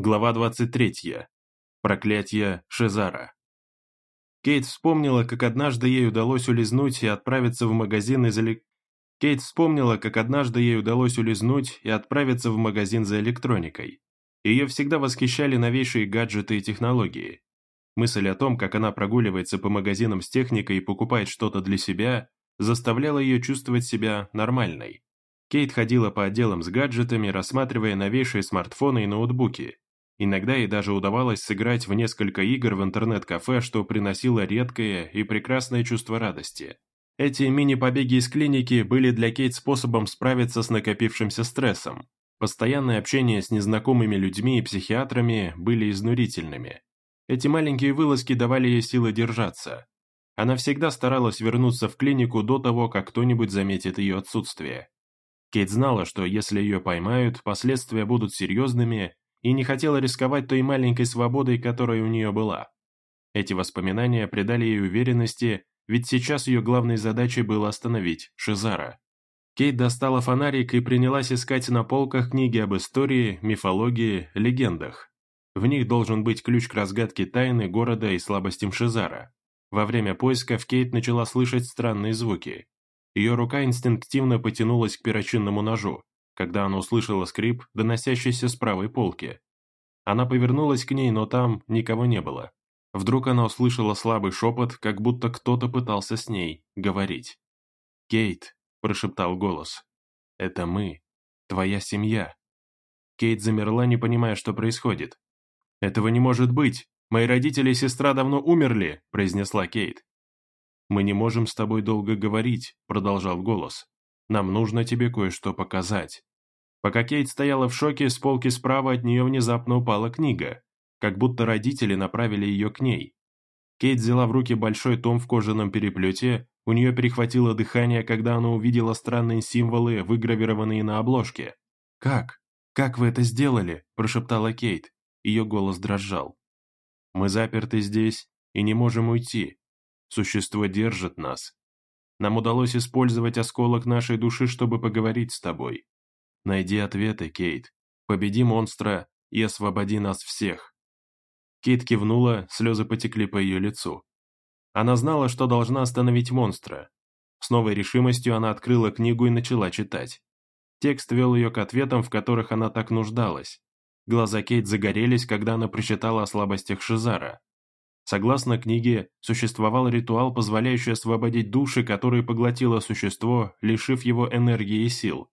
Глава 23. Проклятие Шезара. Кейт вспомнила, как однажды ей удалось улизнуть и отправиться в магазин из элек... Кейт вспомнила, как однажды ей удалось улизнуть и отправиться в магазин за электроникой. Ее всегда восхищали новейшие гаджеты и технологии. Мысль о том, как она прогуливается по магазинам с техникой и покупает что-то для себя, заставляла ее чувствовать себя нормальной. Кейт ходила по отделам с гаджетами, рассматривая новейшие смартфоны и ноутбуки, Иногда ей даже удавалось сыграть в несколько игр в интернет-кафе, что приносило редкое и прекрасное чувство радости. Эти мини-побеги из клиники были для Кейт способом справиться с накопившимся стрессом. Постоянное общение с незнакомыми людьми и психиатрами были изнурительными. Эти маленькие вылазки давали ей силы держаться. Она всегда старалась вернуться в клинику до того, как кто-нибудь заметит ее отсутствие. Кейт знала, что если ее поймают, последствия будут серьезными, и не хотела рисковать той маленькой свободой, которая у нее была. Эти воспоминания придали ей уверенности, ведь сейчас ее главной задачей было остановить Шизара. Кейт достала фонарик и принялась искать на полках книги об истории, мифологии, легендах. В них должен быть ключ к разгадке тайны города и слабостям Шизара. Во время поисков Кейт начала слышать странные звуки. Ее рука инстинктивно потянулась к перочинному ножу, когда она услышала скрип, доносящийся с правой полки. Она повернулась к ней, но там никого не было. Вдруг она услышала слабый шепот, как будто кто-то пытался с ней говорить. «Кейт», – прошептал голос, – «это мы, твоя семья». Кейт замерла, не понимая, что происходит. «Этого не может быть! Мои родители и сестра давно умерли!» – произнесла Кейт. «Мы не можем с тобой долго говорить», – продолжал голос. «Нам нужно тебе кое-что показать». Пока Кейт стояла в шоке, с полки справа от нее внезапно упала книга, как будто родители направили ее к ней. Кейт взяла в руки большой том в кожаном переплете, у нее перехватило дыхание, когда она увидела странные символы, выгравированные на обложке. «Как? Как вы это сделали?» – прошептала Кейт. Ее голос дрожал. «Мы заперты здесь и не можем уйти. Существо держит нас. Нам удалось использовать осколок нашей души, чтобы поговорить с тобой. Найди ответы, Кейт. Победи монстра и освободи нас всех. Кейт кивнула, слезы потекли по ее лицу. Она знала, что должна остановить монстра. С новой решимостью она открыла книгу и начала читать. Текст вел ее к ответам, в которых она так нуждалась. Глаза Кейт загорелись, когда она прочитала о слабостях Шизара. Согласно книге, существовал ритуал, позволяющий освободить души, которые поглотило существо, лишив его энергии и сил.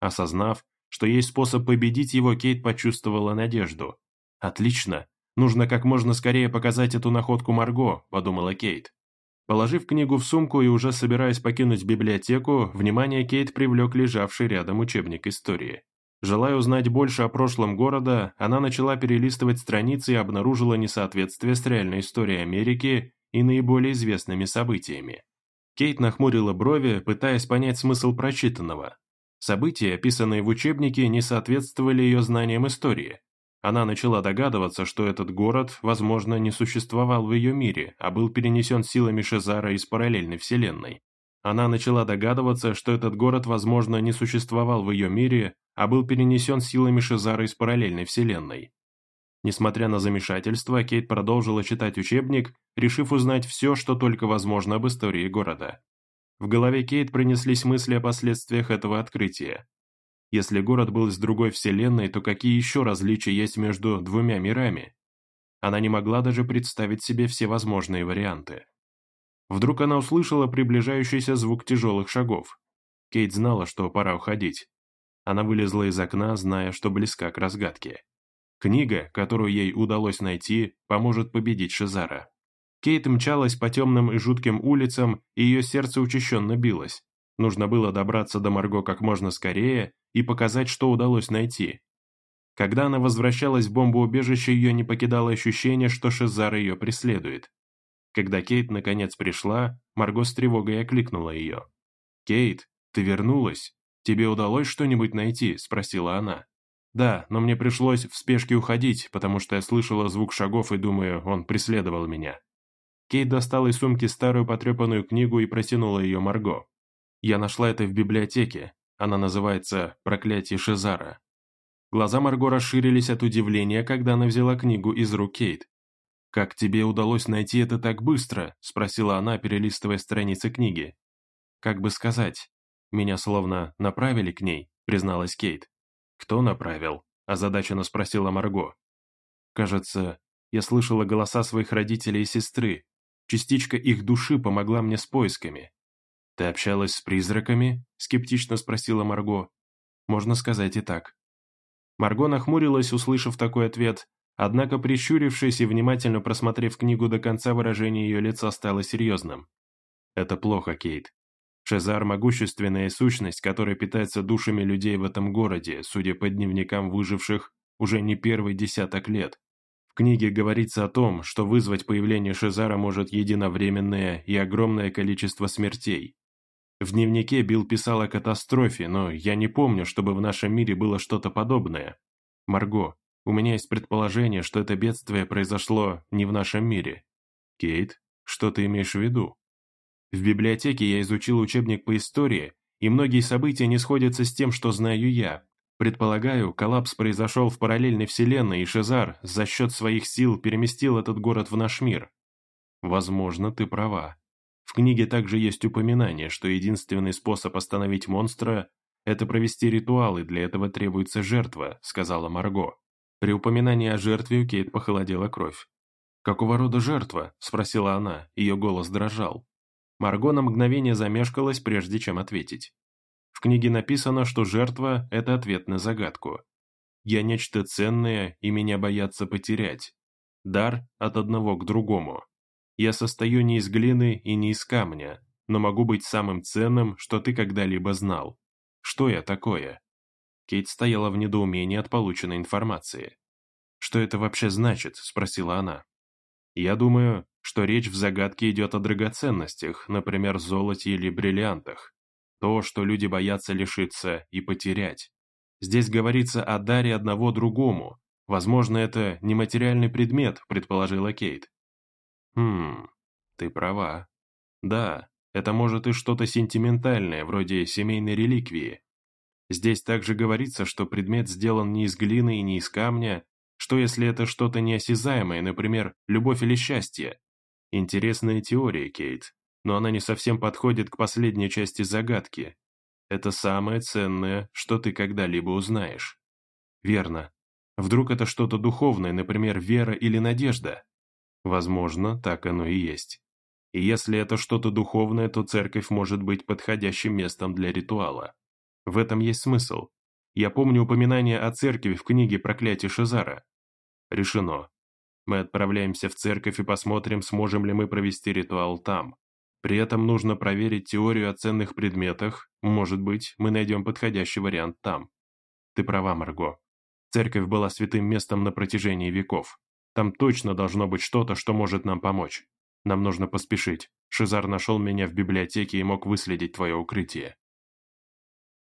Осознав, что есть способ победить его, Кейт почувствовала надежду. «Отлично! Нужно как можно скорее показать эту находку Марго», – подумала Кейт. Положив книгу в сумку и уже собираясь покинуть библиотеку, внимание Кейт привлек лежавший рядом учебник истории. Желая узнать больше о прошлом города, она начала перелистывать страницы и обнаружила несоответствие с реальной историей Америки и наиболее известными событиями. Кейт нахмурила брови, пытаясь понять смысл прочитанного, События, описанные в учебнике, не соответствовали ее знаниям истории. Она начала догадываться, что этот город, возможно, не существовал в ее мире, а был перенесен силами Шезара из параллельной вселенной. Она начала догадываться, что этот город, возможно, не существовал в ее мире, а был перенесен силами Шезара из параллельной вселенной. Несмотря на замешательство, Кейт продолжила читать учебник, решив узнать все, что только возможно об истории города. В голове Кейт принеслись мысли о последствиях этого открытия. Если город был из другой вселенной, то какие еще различия есть между двумя мирами? Она не могла даже представить себе все возможные варианты. Вдруг она услышала приближающийся звук тяжелых шагов. Кейт знала, что пора уходить. Она вылезла из окна, зная, что близка к разгадке. Книга, которую ей удалось найти, поможет победить Шизара. Кейт мчалась по темным и жутким улицам, и ее сердце учащенно билось. Нужно было добраться до Марго как можно скорее и показать, что удалось найти. Когда она возвращалась в бомбоубежище, ее не покидало ощущение, что Шизар ее преследует. Когда Кейт наконец пришла, Марго с тревогой окликнула ее. «Кейт, ты вернулась? Тебе удалось что-нибудь найти?» – спросила она. «Да, но мне пришлось в спешке уходить, потому что я слышала звук шагов и думаю, он преследовал меня». Кейт достала из сумки старую потрепанную книгу и протянула ее Марго. «Я нашла это в библиотеке. Она называется «Проклятие Шизара». Глаза Марго расширились от удивления, когда она взяла книгу из рук Кейт. «Как тебе удалось найти это так быстро?» – спросила она, перелистывая страницы книги. «Как бы сказать, меня словно направили к ней», – призналась Кейт. «Кто направил?» – озадаченно спросила Марго. «Кажется, я слышала голоса своих родителей и сестры. Частичка их души помогла мне с поисками». «Ты общалась с призраками?» – скептично спросила Марго. «Можно сказать и так». Марго нахмурилась, услышав такой ответ, однако, прищурившись и внимательно просмотрев книгу до конца, выражение ее лица стало серьезным. «Это плохо, Кейт. Шезар – могущественная сущность, которая питается душами людей в этом городе, судя по дневникам выживших, уже не первый десяток лет. В книге говорится о том, что вызвать появление Шезара может единовременное и огромное количество смертей. В дневнике Билл писал о катастрофе, но я не помню, чтобы в нашем мире было что-то подобное. Марго, у меня есть предположение, что это бедствие произошло не в нашем мире. Кейт, что ты имеешь в виду? В библиотеке я изучил учебник по истории, и многие события не сходятся с тем, что знаю я. Предполагаю, коллапс произошел в параллельной вселенной, и Шезар за счет своих сил переместил этот город в наш мир. Возможно, ты права. В книге также есть упоминание, что единственный способ остановить монстра – это провести ритуал, и для этого требуется жертва, сказала Марго. При упоминании о жертве у Кейт похолодела кровь. «Какого рода жертва?» – спросила она, ее голос дрожал. Марго на мгновение замешкалась, прежде чем ответить. В книге написано, что жертва – это ответ на загадку. «Я нечто ценное, и меня боятся потерять. Дар от одного к другому. Я состою не из глины и не из камня, но могу быть самым ценным, что ты когда-либо знал. Что я такое?» Кейт стояла в недоумении от полученной информации. «Что это вообще значит?» – спросила она. «Я думаю, что речь в загадке идет о драгоценностях, например, золоте или бриллиантах. То, что люди боятся лишиться и потерять. Здесь говорится о даре одного другому. Возможно, это нематериальный предмет, предположила Кейт. Хм, ты права. Да, это может и что-то сентиментальное, вроде семейной реликвии. Здесь также говорится, что предмет сделан не из глины и не из камня, что если это что-то неосязаемое, например, любовь или счастье. Интересная теория, Кейт, но она не совсем подходит к последней части загадки. Это самое ценное, что ты когда-либо узнаешь. Верно. Вдруг это что-то духовное, например, вера или надежда? Возможно, так оно и есть. И если это что-то духовное, то церковь может быть подходящим местом для ритуала. В этом есть смысл. Я помню упоминание о церкви в книге «Проклятие Шизара». Решено. Мы отправляемся в церковь и посмотрим, сможем ли мы провести ритуал там. При этом нужно проверить теорию о ценных предметах, может быть, мы найдем подходящий вариант там. Ты права, Марго. Церковь была святым местом на протяжении веков. Там точно должно быть что-то, что может нам помочь. Нам нужно поспешить. Шизар нашел меня в библиотеке и мог выследить твое укрытие.